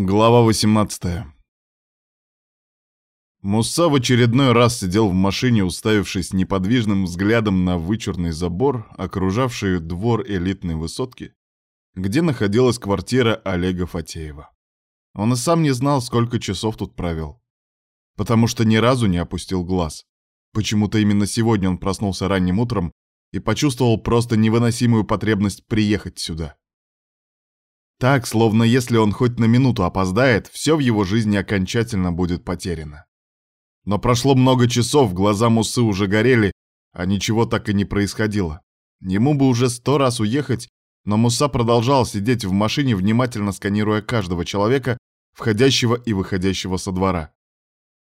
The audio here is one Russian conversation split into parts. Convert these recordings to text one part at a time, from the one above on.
Глава 18 Муса в очередной раз сидел в машине, уставившись неподвижным взглядом на вычурный забор, окружавший двор элитной высотки, где находилась квартира Олега Фатеева. Он и сам не знал, сколько часов тут провел, потому что ни разу не опустил глаз. Почему-то именно сегодня он проснулся ранним утром и почувствовал просто невыносимую потребность приехать сюда. Так, словно если он хоть на минуту опоздает, все в его жизни окончательно будет потеряно. Но прошло много часов, глаза Мусы уже горели, а ничего так и не происходило. Ему бы уже сто раз уехать, но Муса продолжал сидеть в машине, внимательно сканируя каждого человека, входящего и выходящего со двора.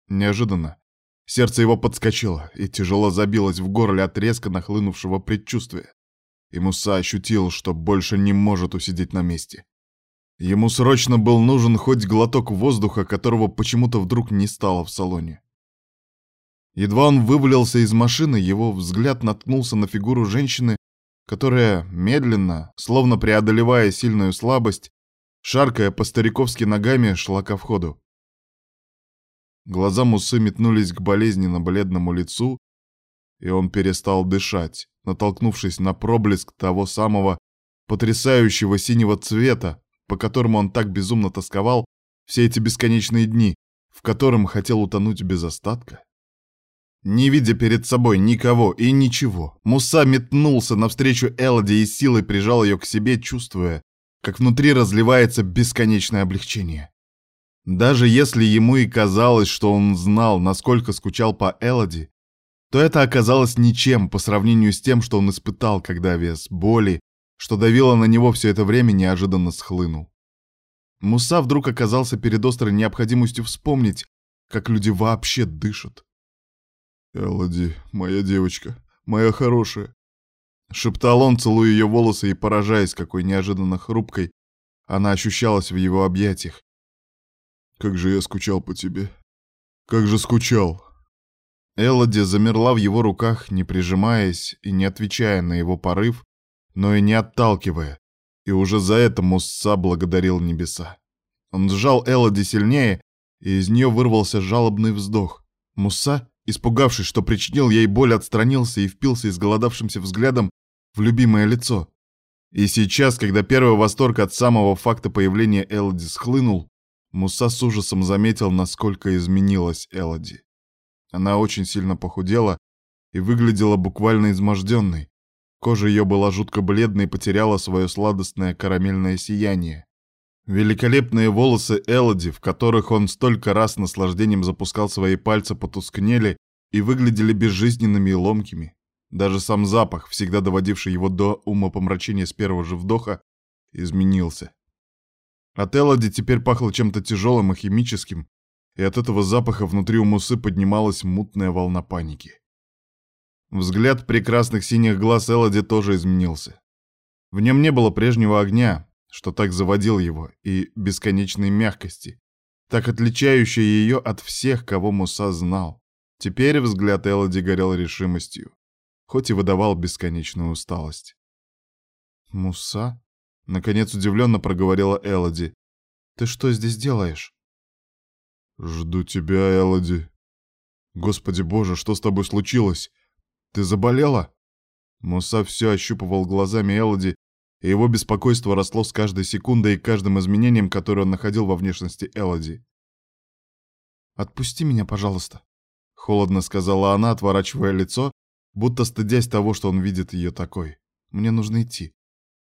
Неожиданно сердце его подскочило и тяжело забилось в горле от резко нахлынувшего предчувствия. И Муса ощутил, что больше не может усидеть на месте. Ему срочно был нужен хоть глоток воздуха, которого почему-то вдруг не стало в салоне. Едва он вывалился из машины, его взгляд наткнулся на фигуру женщины, которая медленно, словно преодолевая сильную слабость, шаркая по-стариковски ногами, шла ко входу. Глаза Мусы метнулись к болезненно-бледному лицу, и он перестал дышать, натолкнувшись на проблеск того самого потрясающего синего цвета, по которому он так безумно тосковал все эти бесконечные дни, в котором хотел утонуть без остатка? Не видя перед собой никого и ничего, Муса метнулся навстречу Элоди и силой прижал ее к себе, чувствуя, как внутри разливается бесконечное облегчение. Даже если ему и казалось, что он знал, насколько скучал по Элоди, то это оказалось ничем по сравнению с тем, что он испытал, когда вес боли что давило на него все это время, неожиданно схлынул. Муса вдруг оказался перед острой необходимостью вспомнить, как люди вообще дышат. «Элоди, моя девочка, моя хорошая», — шептал он, целуя ее волосы и поражаясь, какой неожиданно хрупкой она ощущалась в его объятиях. «Как же я скучал по тебе! Как же скучал!» Элоди замерла в его руках, не прижимаясь и не отвечая на его порыв, но и не отталкивая, и уже за это Мусса благодарил небеса. Он сжал Элоди сильнее, и из нее вырвался жалобный вздох. Мусса, испугавшись, что причинил ей боль, отстранился и впился изголодавшимся взглядом в любимое лицо. И сейчас, когда первый восторг от самого факта появления Элоди схлынул, Муса с ужасом заметил, насколько изменилась Элоди. Она очень сильно похудела и выглядела буквально изможденной, Кожа ее была жутко бледной и потеряла свое сладостное карамельное сияние. Великолепные волосы Элоди, в которых он столько раз наслаждением запускал свои пальцы, потускнели и выглядели безжизненными и ломкими. Даже сам запах, всегда доводивший его до умопомрачения с первого же вдоха, изменился. От Элоди теперь пахло чем-то тяжелым и химическим, и от этого запаха внутри у Мусы поднималась мутная волна паники. Взгляд прекрасных синих глаз Элоди тоже изменился. В нем не было прежнего огня, что так заводил его, и бесконечной мягкости, так отличающей ее от всех, кого Муса знал. Теперь взгляд Элоди горел решимостью, хоть и выдавал бесконечную усталость. «Муса?» — наконец удивленно проговорила Элоди. «Ты что здесь делаешь?» «Жду тебя, Элоди. Господи боже, что с тобой случилось? Ты заболела?» Муса все ощупывал глазами Элоди, и его беспокойство росло с каждой секундой и каждым изменением, которое он находил во внешности Элоди. «Отпусти меня, пожалуйста», — холодно сказала она, отворачивая лицо, будто стыдясь того, что он видит ее такой. «Мне нужно идти.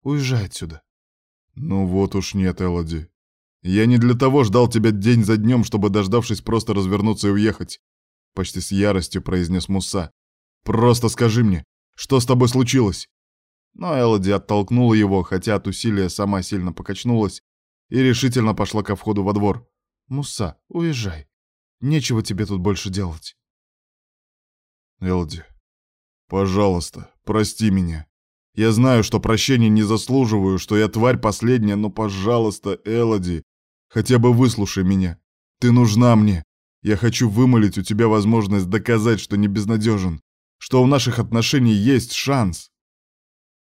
Уезжай отсюда». «Ну вот уж нет, Элоди. Я не для того ждал тебя день за днем, чтобы, дождавшись, просто развернуться и уехать», — почти с яростью произнес Муса. Просто скажи мне, что с тобой случилось?» Но Элоди оттолкнула его, хотя от усилия сама сильно покачнулась и решительно пошла ко входу во двор. «Муса, уезжай. Нечего тебе тут больше делать». «Элоди, пожалуйста, прости меня. Я знаю, что прощения не заслуживаю, что я тварь последняя, но, пожалуйста, Элоди, хотя бы выслушай меня. Ты нужна мне. Я хочу вымолить у тебя возможность доказать, что не безнадежен, что у наших отношений есть шанс.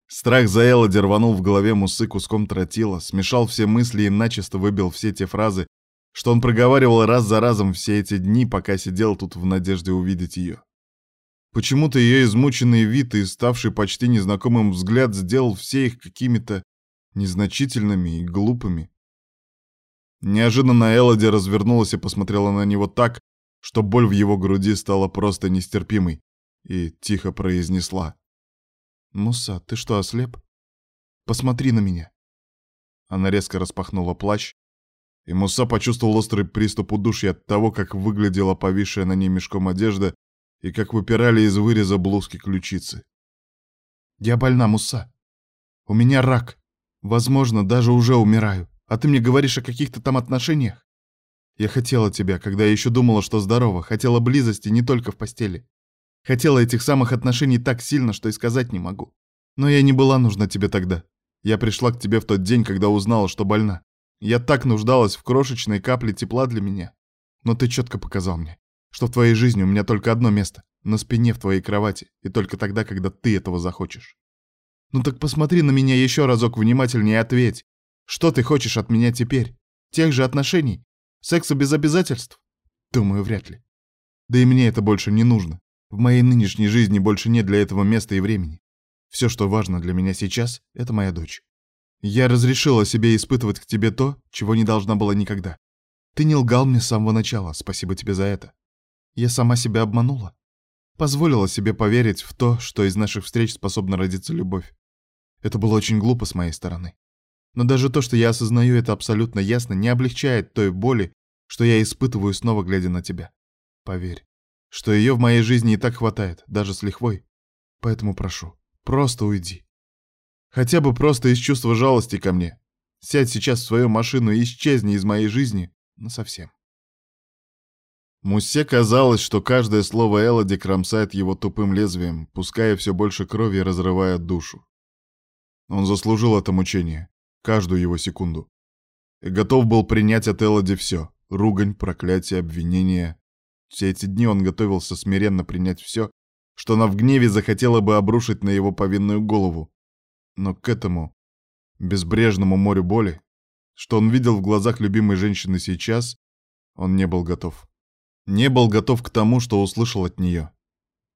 Страх за Элоди рванул в голове Мусы куском тротила, смешал все мысли и начисто выбил все те фразы, что он проговаривал раз за разом все эти дни, пока сидел тут в надежде увидеть ее. Почему-то ее измученный вид и ставший почти незнакомым взгляд сделал все их какими-то незначительными и глупыми. Неожиданно Элоди развернулась и посмотрела на него так, что боль в его груди стала просто нестерпимой, и тихо произнесла. «Муса, ты что, ослеп? Посмотри на меня!» Она резко распахнула плащ, и Муса почувствовал острый приступ удушья от того, как выглядела повисшая на ней мешком одежда и как выпирали из выреза блузки ключицы. «Я больна, Муса. У меня рак. Возможно, даже уже умираю. А ты мне говоришь о каких-то там отношениях? Я хотела тебя, когда я еще думала, что здорова, хотела близости не только в постели. Хотела этих самых отношений так сильно, что и сказать не могу. Но я не была нужна тебе тогда. Я пришла к тебе в тот день, когда узнала, что больна. Я так нуждалась в крошечной капле тепла для меня. Но ты четко показал мне, что в твоей жизни у меня только одно место — на спине в твоей кровати, и только тогда, когда ты этого захочешь. Ну так посмотри на меня еще разок внимательнее и ответь. Что ты хочешь от меня теперь? Тех же отношений? Секса без обязательств? Думаю, вряд ли. Да и мне это больше не нужно. В моей нынешней жизни больше нет для этого места и времени. Все, что важно для меня сейчас, это моя дочь. Я разрешила себе испытывать к тебе то, чего не должна была никогда. Ты не лгал мне с самого начала, спасибо тебе за это. Я сама себя обманула. Позволила себе поверить в то, что из наших встреч способна родиться любовь. Это было очень глупо с моей стороны. Но даже то, что я осознаю это абсолютно ясно, не облегчает той боли, что я испытываю снова глядя на тебя. Поверь, что ее в моей жизни и так хватает, даже с лихвой. Поэтому прошу, просто уйди. Хотя бы просто из чувства жалости ко мне. Сядь сейчас в свою машину и исчезни из моей жизни насовсем. Муссе казалось, что каждое слово Элоди кромсает его тупым лезвием, пуская все больше крови и разрывая душу. Он заслужил это мучение, каждую его секунду. И готов был принять от Элоди все — ругань, проклятие, обвинение. Все эти дни он готовился смиренно принять все, что она в гневе захотела бы обрушить на его повинную голову. Но к этому безбрежному морю боли, что он видел в глазах любимой женщины сейчас, он не был готов. Не был готов к тому, что услышал от нее.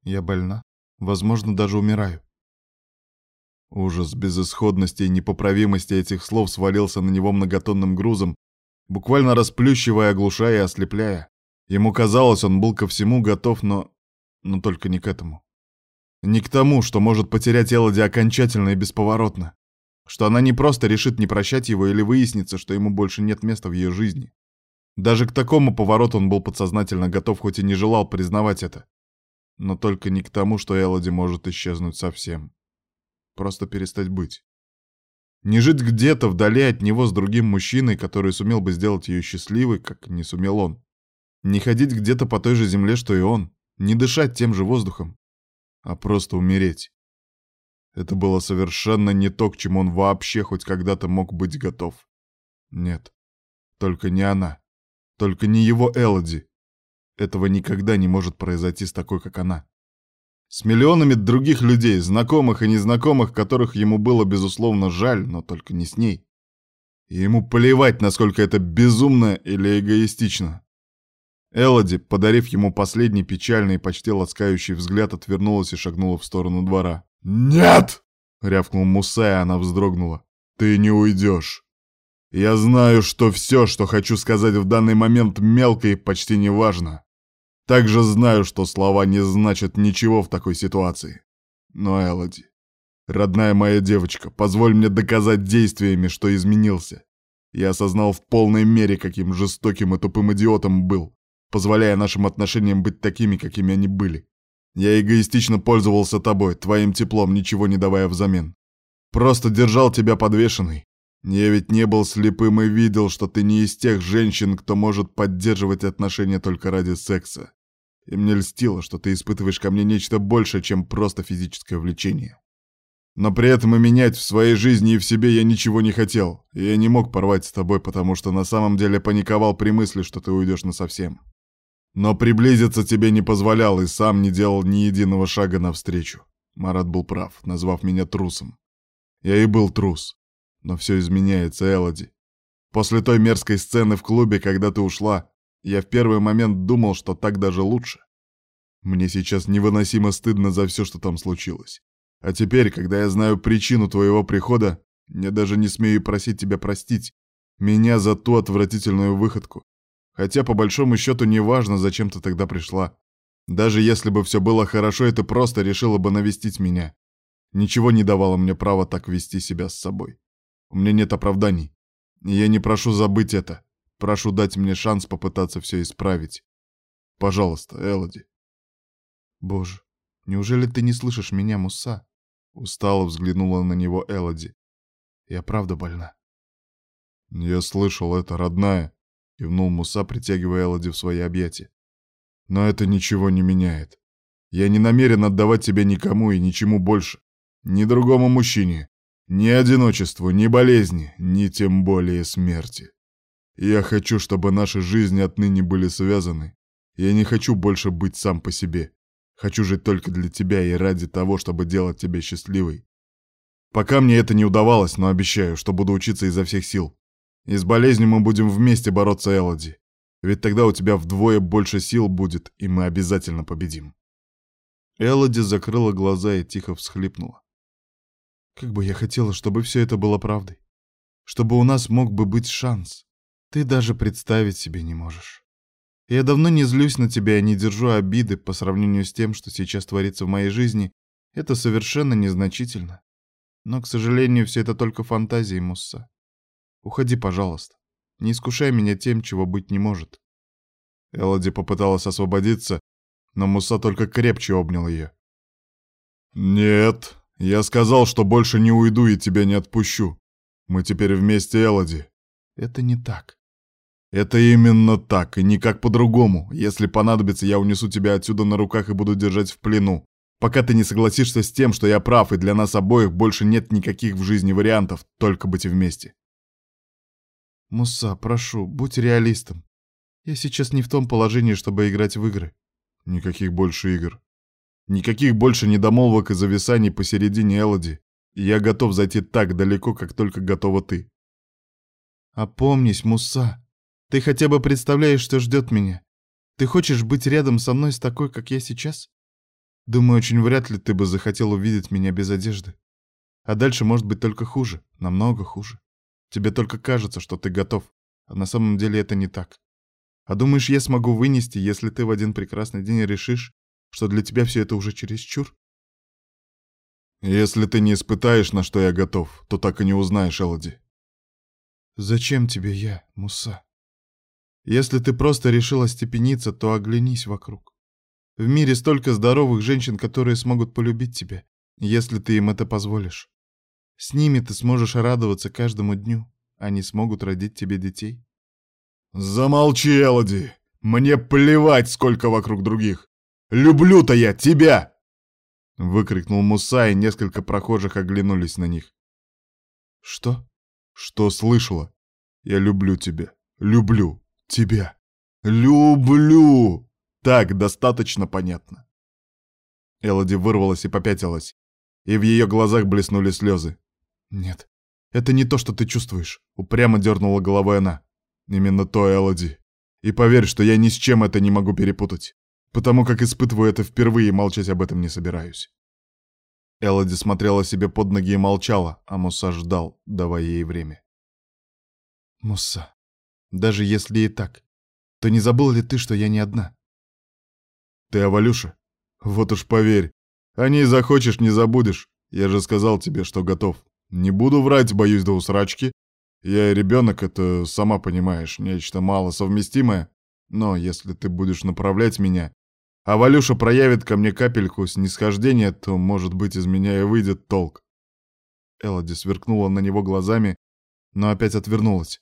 Я больна, возможно, даже умираю. Ужас безысходности и непоправимости этих слов свалился на него многотонным грузом, буквально расплющивая, оглушая и ослепляя. Ему казалось, он был ко всему готов, но... но только не к этому. Не к тому, что может потерять Элоди окончательно и бесповоротно. Что она не просто решит не прощать его или выяснится, что ему больше нет места в ее жизни. Даже к такому повороту он был подсознательно готов, хоть и не желал признавать это. Но только не к тому, что Элоди может исчезнуть совсем. Просто перестать быть. Не жить где-то вдали от него с другим мужчиной, который сумел бы сделать ее счастливой, как не сумел он. Не ходить где-то по той же земле, что и он. Не дышать тем же воздухом. А просто умереть. Это было совершенно не то, к чему он вообще хоть когда-то мог быть готов. Нет, только не она. Только не его Элоди. Этого никогда не может произойти с такой, как она. С миллионами других людей, знакомых и незнакомых, которых ему было, безусловно, жаль, но только не с ней. И ему плевать, насколько это безумно или эгоистично. Элоди, подарив ему последний печальный и почти ласкающий взгляд, отвернулась и шагнула в сторону двора. «Нет!» — рявкнул Муса, и она вздрогнула. «Ты не уйдешь!» Я знаю, что все, что хочу сказать в данный момент, мелко и почти не важно. Также знаю, что слова не значат ничего в такой ситуации. Но, Элоди, родная моя девочка, позволь мне доказать действиями, что изменился. Я осознал в полной мере, каким жестоким и тупым идиотом был, позволяя нашим отношениям быть такими, какими они были. Я эгоистично пользовался тобой, твоим теплом, ничего не давая взамен. Просто держал тебя подвешенной, я ведь не был слепым и видел, что ты не из тех женщин, кто может поддерживать отношения только ради секса. И мне льстило, что ты испытываешь ко мне нечто большее, чем просто физическое влечение. Но при этом и менять в своей жизни и в себе я ничего не хотел, и я не мог порвать с тобой, потому что на самом деле паниковал при мысли, что ты уйдешь насовсем. Но приблизиться тебе не позволял и сам не делал ни единого шага навстречу. Марат был прав, назвав меня трусом. Я и был трус. Но все изменяется, Элоди. После той мерзкой сцены в клубе, когда ты ушла, я в первый момент думал, что так даже лучше. Мне сейчас невыносимо стыдно за все, что там случилось. А теперь, когда я знаю причину твоего прихода, я даже не смею просить тебя простить меня за ту отвратительную выходку. Хотя, по большому счету, неважно, зачем ты тогда пришла. Даже если бы все было хорошо, и ты просто решила бы навестить меня. Ничего не давало мне права так вести себя с собой. У меня нет оправданий. И я не прошу забыть это. Прошу дать мне шанс попытаться все исправить. Пожалуйста, Элоди. Боже, неужели ты не слышишь меня, Муса? Устало взглянула на него Элоди. Я правда больна. Я слышал это, родная, кивнул Муса, притягивая Элоди в свои объятия. Но это ничего не меняет. Я не намерен отдавать тебя никому и ничему больше. Ни другому мужчине. Ни одиночеству, ни болезни, ни тем более смерти. Я хочу, чтобы наши жизни отныне были связаны. Я не хочу больше быть сам по себе. Хочу жить только для тебя и ради того, чтобы делать тебя счастливой. Пока мне это не удавалось, но обещаю, что буду учиться изо всех сил. И с болезнью мы будем вместе бороться, Элоди. Ведь тогда у тебя вдвое больше сил будет, и мы обязательно победим. Элоди закрыла глаза и тихо всхлипнула. Как бы я хотела, чтобы все это было правдой. Чтобы у нас мог бы быть шанс. Ты даже представить себе не можешь. Я давно не злюсь на тебя и не держу обиды по сравнению с тем, что сейчас творится в моей жизни. Это совершенно незначительно. Но, к сожалению, все это только фантазии, Мусса. Уходи, пожалуйста. Не искушай меня тем, чего быть не может. Элоди попыталась освободиться, но Муса только крепче обнял ее. «Нет, я сказал, что больше не уйду и тебя не отпущу. Мы теперь вместе, Элоди». «Это не так». «Это именно так, и никак по-другому. Если понадобится, я унесу тебя отсюда на руках и буду держать в плену, пока ты не согласишься с тем, что я прав, и для нас обоих больше нет никаких в жизни вариантов, только быть вместе». «Муса, прошу, будь реалистом. Я сейчас не в том положении, чтобы играть в игры». «Никаких больше игр. Никаких больше недомолвок и зависаний посередине Элоди. Я готов зайти так далеко, как только готова ты». «Опомнись, Муса. Ты хотя бы представляешь, что ждет меня. Ты хочешь быть рядом со мной с такой, как я сейчас? Думаю, очень вряд ли ты бы захотел увидеть меня без одежды. А дальше может быть только хуже, намного хуже. Тебе только кажется, что ты готов, а на самом деле это не так. А думаешь, я смогу вынести, если ты в один прекрасный день решишь, что для тебя все это уже чересчур? Если ты не испытаешь, на что я готов, то так и не узнаешь, Элоди. Зачем тебе я, Муса? Если ты просто решила степениться, то оглянись вокруг. В мире столько здоровых женщин, которые смогут полюбить тебя, если ты им это позволишь. С ними ты сможешь радоваться каждому дню. Они смогут родить тебе детей. Замолчи, Элоди! Мне плевать, сколько вокруг других. Люблю-то я тебя! Выкрикнул Муса, и несколько прохожих оглянулись на них. Что? Что слышала? Я люблю тебя. Люблю тебя. Люблю! Так, достаточно понятно. Элоди вырвалась и попятилась, и в ее глазах блеснули слезы. «Нет, это не то, что ты чувствуешь», — упрямо дернула головой она. «Именно то, Элоди. И поверь, что я ни с чем это не могу перепутать, потому как испытываю это впервые и молчать об этом не собираюсь». Элоди смотрела себе под ноги и молчала, а Муса ждал, давая ей время. «Муса, даже если и так, то не забыл ли ты, что я не одна?» «Ты о Валюше? Вот уж поверь, о ней захочешь, не забудешь. Я же сказал тебе, что готов. Не буду врать, боюсь до усрачки. Я и ребенок, это, сама понимаешь, нечто мало совместимое. Но если ты будешь направлять меня, а Валюша проявит ко мне капельку снисхождения, то, может быть, из меня и выйдет толк. Элоди сверкнула на него глазами, но опять отвернулась.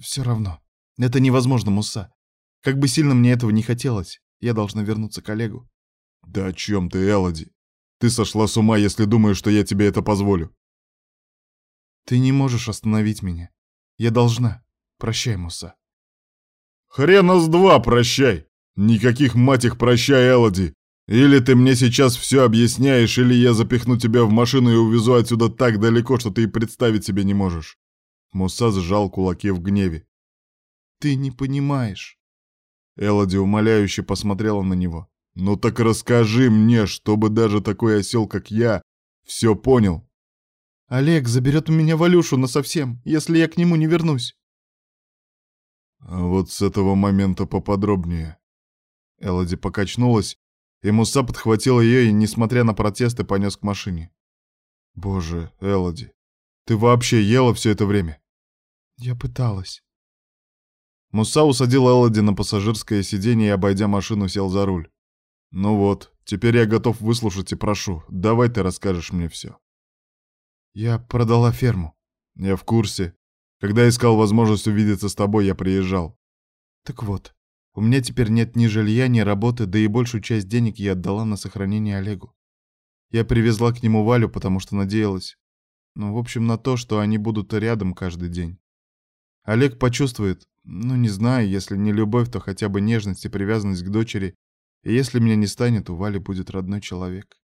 «Все равно. Это невозможно, Муса. Как бы сильно мне этого не хотелось, я должна вернуться к Олегу». «Да о чем ты, Элоди? Ты сошла с ума, если думаешь, что я тебе это позволю. Ты не можешь остановить меня. Я должна. Прощай, Муса. Хрена с два прощай. Никаких мать их прощай, Элоди. Или ты мне сейчас все объясняешь, или я запихну тебя в машину и увезу отсюда так далеко, что ты и представить себе не можешь. Муса сжал кулаки в гневе. Ты не понимаешь. Элоди умоляюще посмотрела на него. «Ну так расскажи мне, чтобы даже такой осел, как я, все понял». «Олег заберет у меня Валюшу насовсем, если я к нему не вернусь». А вот с этого момента поподробнее. Элоди покачнулась, и Муса подхватил ее и, несмотря на протесты, понес к машине. «Боже, Элоди, ты вообще ела все это время?» «Я пыталась». Муса усадил Элоди на пассажирское сиденье и, обойдя машину, сел за руль. «Ну вот, теперь я готов выслушать и прошу, давай ты расскажешь мне все». «Я продала ферму». «Я в курсе. Когда искал возможность увидеться с тобой, я приезжал». «Так вот, у меня теперь нет ни жилья, ни работы, да и большую часть денег я отдала на сохранение Олегу. Я привезла к нему Валю, потому что надеялась. Ну, в общем, на то, что они будут рядом каждый день. Олег почувствует, ну, не знаю, если не любовь, то хотя бы нежность и привязанность к дочери. И если меня не станет, у Вали будет родной человек.